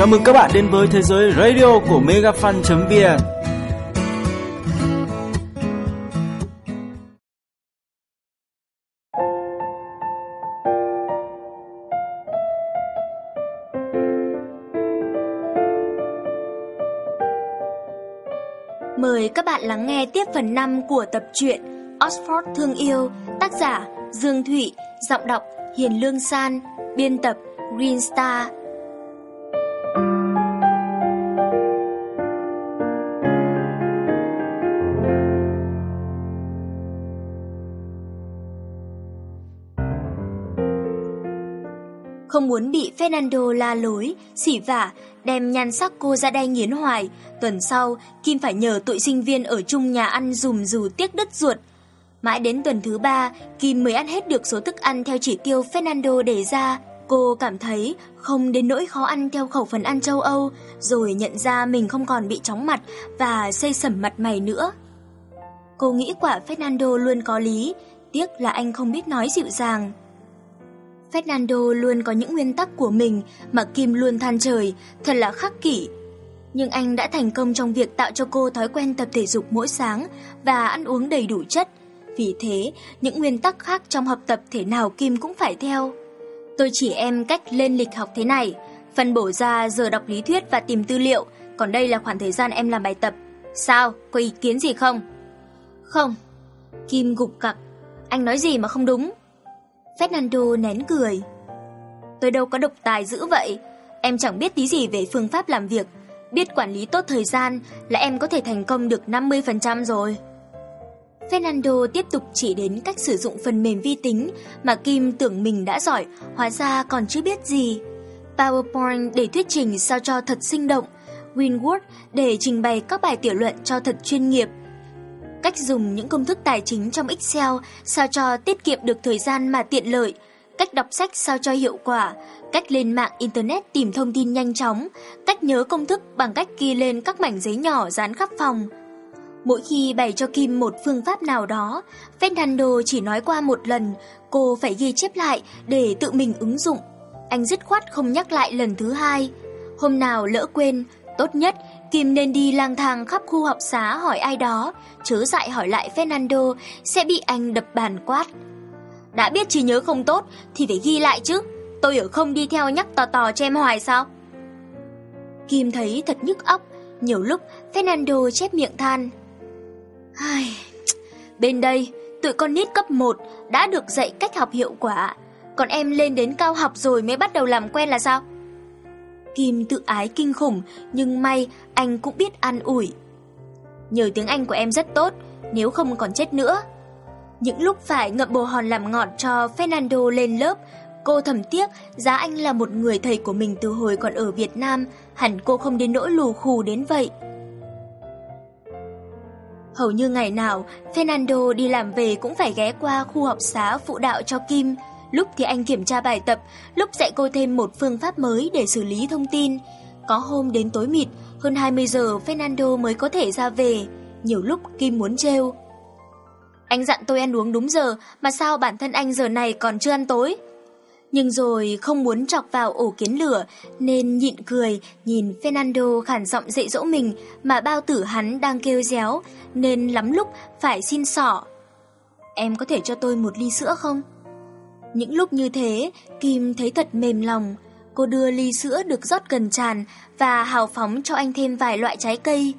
Chào mừng các bạn đến với thế giới radio của megafan.vn Mời các bạn lắng nghe tiếp phần 5 của tập truyện Oxford Thương Yêu, tác giả Dương Thụy, giọng đọc Hiền Lương San, biên tập Green Star. Không muốn bị Fernando la lối, xỉ vả, đem nhan sắc cô ra đay nghiến hoài. Tuần sau, Kim phải nhờ tụi sinh viên ở chung nhà ăn dùm dù tiếc đứt ruột. Mãi đến tuần thứ ba, Kim mới ăn hết được số thức ăn theo chỉ tiêu Fernando đề ra. Cô cảm thấy không đến nỗi khó ăn theo khẩu phần ăn châu Âu, rồi nhận ra mình không còn bị chóng mặt và xây sẩm mặt mày nữa. Cô nghĩ quả Fernando luôn có lý, tiếc là anh không biết nói dịu dàng. Fernando luôn có những nguyên tắc của mình mà Kim luôn than trời, thật là khắc kỷ. Nhưng anh đã thành công trong việc tạo cho cô thói quen tập thể dục mỗi sáng và ăn uống đầy đủ chất. Vì thế, những nguyên tắc khác trong học tập thể nào Kim cũng phải theo. Tôi chỉ em cách lên lịch học thế này, phân bổ ra giờ đọc lý thuyết và tìm tư liệu, còn đây là khoảng thời gian em làm bài tập. Sao, có ý kiến gì không? Không. Kim gục cặc. Anh nói gì mà không đúng? Fernando nén cười. Tôi đâu có độc tài dữ vậy, em chẳng biết tí gì về phương pháp làm việc, biết quản lý tốt thời gian là em có thể thành công được 50% rồi. Fernando tiếp tục chỉ đến cách sử dụng phần mềm vi tính mà Kim tưởng mình đã giỏi, hóa ra còn chưa biết gì. PowerPoint để thuyết trình sao cho thật sinh động, WinWord để trình bày các bài tiểu luận cho thật chuyên nghiệp, cách dùng những công thức tài chính trong Excel sao cho tiết kiệm được thời gian mà tiện lợi, cách đọc sách sao cho hiệu quả, cách lên mạng Internet tìm thông tin nhanh chóng, cách nhớ công thức bằng cách ghi lên các mảnh giấy nhỏ dán khắp phòng. Mỗi khi bày cho Kim một phương pháp nào đó, Fernando chỉ nói qua một lần, cô phải ghi chép lại để tự mình ứng dụng. Anh dứt khoát không nhắc lại lần thứ hai. Hôm nào lỡ quên, tốt nhất Kim nên đi lang thang khắp khu học xá hỏi ai đó, chớ dại hỏi lại Fernando sẽ bị anh đập bàn quát. Đã biết trí nhớ không tốt thì phải ghi lại chứ, tôi ở không đi theo nhắc tò tò cho em hoài sao? Kim thấy thật nhức óc, nhiều lúc Fernando chép miệng than. Ai... Bên đây, tụi con nít cấp 1 đã được dạy cách học hiệu quả, còn em lên đến cao học rồi mới bắt đầu làm quen là sao? Kim tự ái kinh khủng, nhưng may anh cũng biết an ủi. Nhờ tiếng Anh của em rất tốt, nếu không còn chết nữa. Những lúc phải ngậm bồ hòn làm ngọt cho Fernando lên lớp, cô thầm tiếc giá anh là một người thầy của mình từ hồi còn ở Việt Nam, hẳn cô không đến nỗi lù khù đến vậy. Hầu như ngày nào, Fernando đi làm về cũng phải ghé qua khu học xá phụ đạo cho Kim, Lúc thì anh kiểm tra bài tập, lúc dạy cô thêm một phương pháp mới để xử lý thông tin. Có hôm đến tối mịt, hơn 20 giờ Fernando mới có thể ra về. Nhiều lúc Kim muốn trêu. Anh dặn tôi ăn uống đúng giờ, mà sao bản thân anh giờ này còn chưa ăn tối? Nhưng rồi không muốn chọc vào ổ kiến lửa, nên nhịn cười, nhìn Fernando khản giọng dạy dỗ mình mà bao tử hắn đang kêu réo, nên lắm lúc phải xin sỏ. Em có thể cho tôi một ly sữa không? Những lúc như thế, Kim thấy thật mềm lòng. Cô đưa ly sữa được rót gần tràn và hào phóng cho anh thêm vài loại trái cây.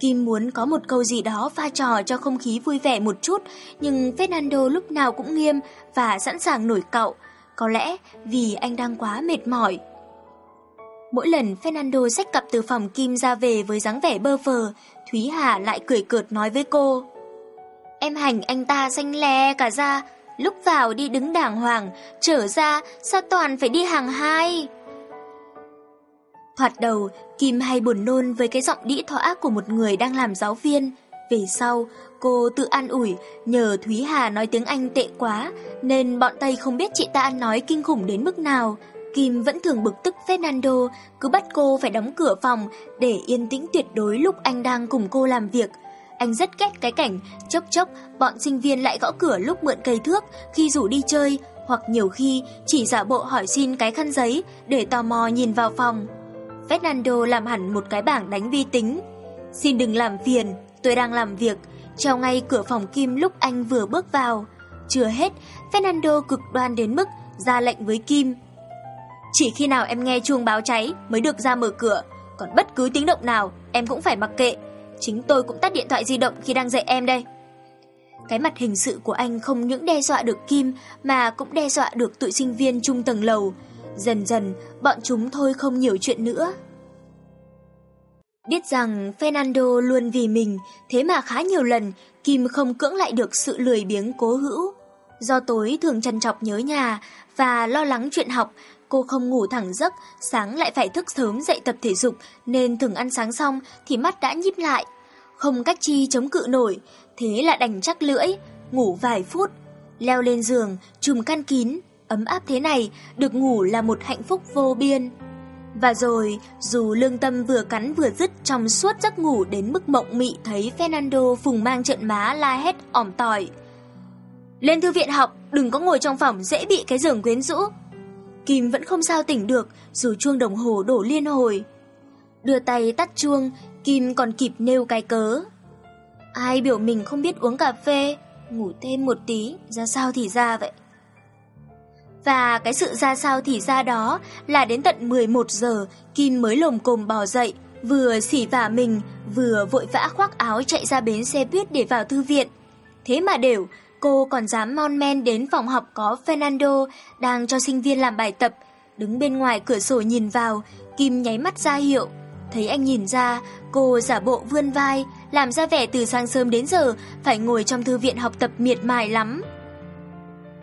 Kim muốn có một câu gì đó pha trò cho không khí vui vẻ một chút, nhưng Fernando lúc nào cũng nghiêm và sẵn sàng nổi cậu. Có lẽ vì anh đang quá mệt mỏi. Mỗi lần Fernando xách cặp từ phòng Kim ra về với dáng vẻ bơ phờ, Thúy Hà lại cười cợt nói với cô. Em hành anh ta xanh lè cả ra, Lúc vào đi đứng đàng hoàng, trở ra sao toàn phải đi hàng hai? Thoạt đầu, Kim hay buồn nôn với cái giọng đĩ thỏa của một người đang làm giáo viên. Về sau, cô tự an ủi nhờ Thúy Hà nói tiếng Anh tệ quá, nên bọn Tây không biết chị ta nói kinh khủng đến mức nào. Kim vẫn thường bực tức Fernando, cứ bắt cô phải đóng cửa phòng để yên tĩnh tuyệt đối lúc anh đang cùng cô làm việc. Anh rất ghét cái cảnh chốc chốc bọn sinh viên lại gõ cửa lúc mượn cây thước khi rủ đi chơi hoặc nhiều khi chỉ giả bộ hỏi xin cái khăn giấy để tò mò nhìn vào phòng. Fernando làm hẳn một cái bảng đánh vi tính. Xin đừng làm phiền, tôi đang làm việc, treo ngay cửa phòng Kim lúc anh vừa bước vào. Chưa hết, Fernando cực đoan đến mức ra lệnh với Kim. Chỉ khi nào em nghe chuông báo cháy mới được ra mở cửa, còn bất cứ tiếng động nào em cũng phải mặc kệ. Chính tôi cũng tắt điện thoại di động khi đang dạy em đây. Cái mặt hình sự của anh không những đe dọa được Kim mà cũng đe dọa được tụi sinh viên chung tầng lầu. Dần dần, bọn chúng thôi không nhiều chuyện nữa. Biết rằng Fernando luôn vì mình, thế mà khá nhiều lần Kim không cưỡng lại được sự lười biếng cố hữu. Do tối thường trằn trọc nhớ nhà và lo lắng chuyện học, cô không ngủ thẳng giấc, sáng lại phải thức sớm dậy tập thể dục nên thường ăn sáng xong thì mắt đã nhíp lại. Không cách chi chống cự nổi, thế là đành chắc lưỡi, ngủ vài phút. Leo lên giường, chùm căn kín, ấm áp thế này, được ngủ là một hạnh phúc vô biên. Và rồi, dù lương tâm vừa cắn vừa dứt trong suốt giấc ngủ đến mức mộng mị thấy Fernando phùng mang trận má la hét ỏm tỏi. Lên thư viện học, đừng có ngồi trong phòng dễ bị cái giường quyến rũ. Kim vẫn không sao tỉnh được dù chuông đồng hồ đổ liên hồi. Đưa tay tắt chuông, Kim còn kịp nêu cái cớ. Ai biểu mình không biết uống cà phê, ngủ thêm một tí, ra sao thì ra vậy. Và cái sự ra sao thì ra đó là đến tận 11 giờ Kim mới lồm cồm bò dậy, vừa xỉ vả mình, vừa vội vã khoác áo chạy ra bến xe buýt để vào thư viện. Thế mà đều, cô còn dám mon men đến phòng học có Fernando đang cho sinh viên làm bài tập. Đứng bên ngoài cửa sổ nhìn vào, Kim nháy mắt ra hiệu. Thấy anh nhìn ra, cô giả bộ vươn vai, làm ra vẻ từ sáng sớm đến giờ phải ngồi trong thư viện học tập miệt mài lắm.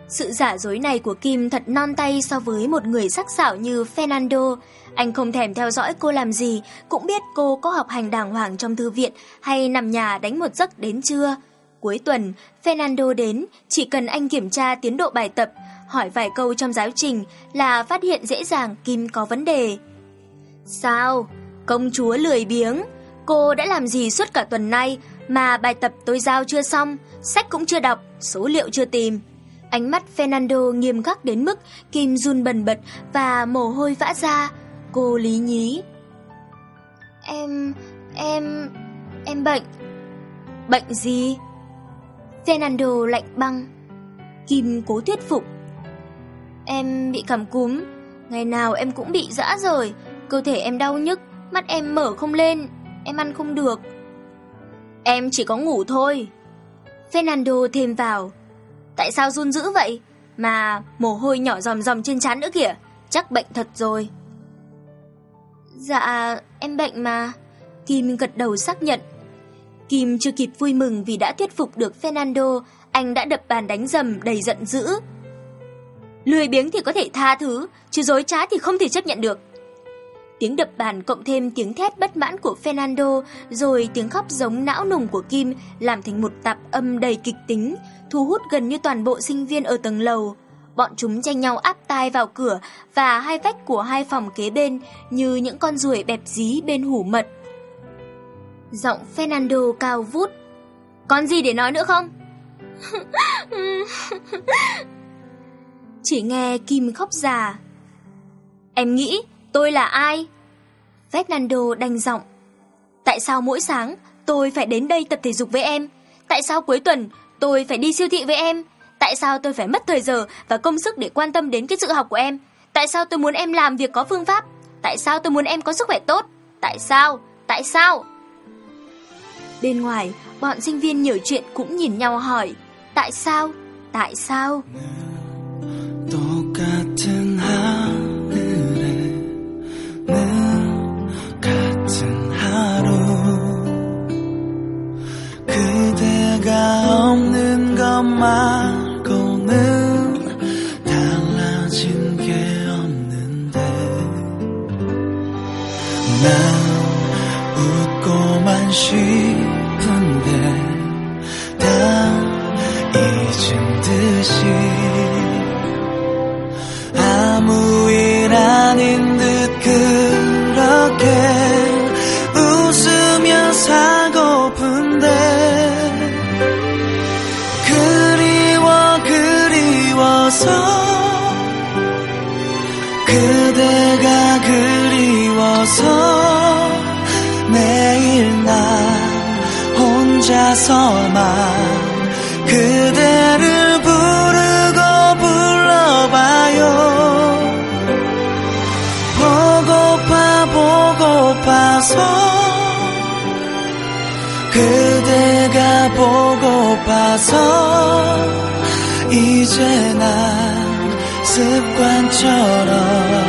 Sự giả dối này của Kim thật non tay so với một người sắc sảo như Fernando. Anh không thèm theo dõi cô làm gì, cũng biết cô có học hành đàng hoàng trong thư viện hay nằm nhà đánh một giấc đến trưa. Cuối tuần, Fernando đến, chỉ cần anh kiểm tra tiến độ bài tập, hỏi vài câu trong giáo trình là phát hiện dễ dàng Kim có vấn đề. Sao? Công chúa lười biếng. Cô đã làm gì suốt cả tuần nay mà bài tập tôi giao chưa xong, sách cũng chưa đọc, số liệu chưa tìm. Ánh mắt Fernando nghiêm khắc đến mức Kim run bần bật và mồ hôi vã ra. Cô lý nhí. Em... em... em bệnh. Bệnh gì? Fernando lạnh băng. Kim cố thuyết phục. Em bị cảm cúm. Ngày nào em cũng bị dã rồi. Cơ thể em đau nhức, mắt em mở không lên. Em ăn không được. Em chỉ có ngủ thôi. Fernando thêm vào. Tại sao run dữ vậy? Mà mồ hôi nhỏ ròm ròm trên trán nữa kìa. Chắc bệnh thật rồi. Dạ, em bệnh mà. Kim gật đầu xác nhận. Kim chưa kịp vui mừng vì đã thuyết phục được Fernando, anh đã đập bàn đánh dầm đầy giận dữ. Lười biếng thì có thể tha thứ, chứ dối trá thì không thể chấp nhận được. Tiếng đập bàn cộng thêm tiếng thét bất mãn của Fernando, rồi tiếng khóc giống não nùng của Kim làm thành một tạp âm đầy kịch tính, thu hút gần như toàn bộ sinh viên ở tầng lầu. Bọn chúng tranh nhau áp tai vào cửa và hai vách của hai phòng kế bên như những con ruồi bẹp dí bên hủ mật. Giọng Fernando cao vút. Còn gì để nói nữa không? Chỉ nghe Kim khóc già. Em nghĩ tôi là ai? Fernando đanh giọng. Tại sao mỗi sáng tôi phải đến đây tập thể dục với em? Tại sao cuối tuần tôi phải đi siêu thị với em? Tại sao tôi phải mất thời giờ và công sức để quan tâm đến cái sự học của em? Tại sao tôi muốn em làm việc có phương pháp? Tại sao tôi muốn em có sức khỏe tốt? Tại sao? Tại sao? Bên ngoài, bọn sinh viên nhiều chuyện cũng nhìn nhau hỏi Tại sao? Tại sao? 똑같은 하늘에 늘 같은 하루 그대가 없는 것 말고는 달라진 게 없는데 난 웃고만 싶 그대가 그리워 그리워서 매일 나 혼자서만 그대를 부르고 불러봐요. 보고파 보고파서 그대가 보고파서 이제 난 습관처럼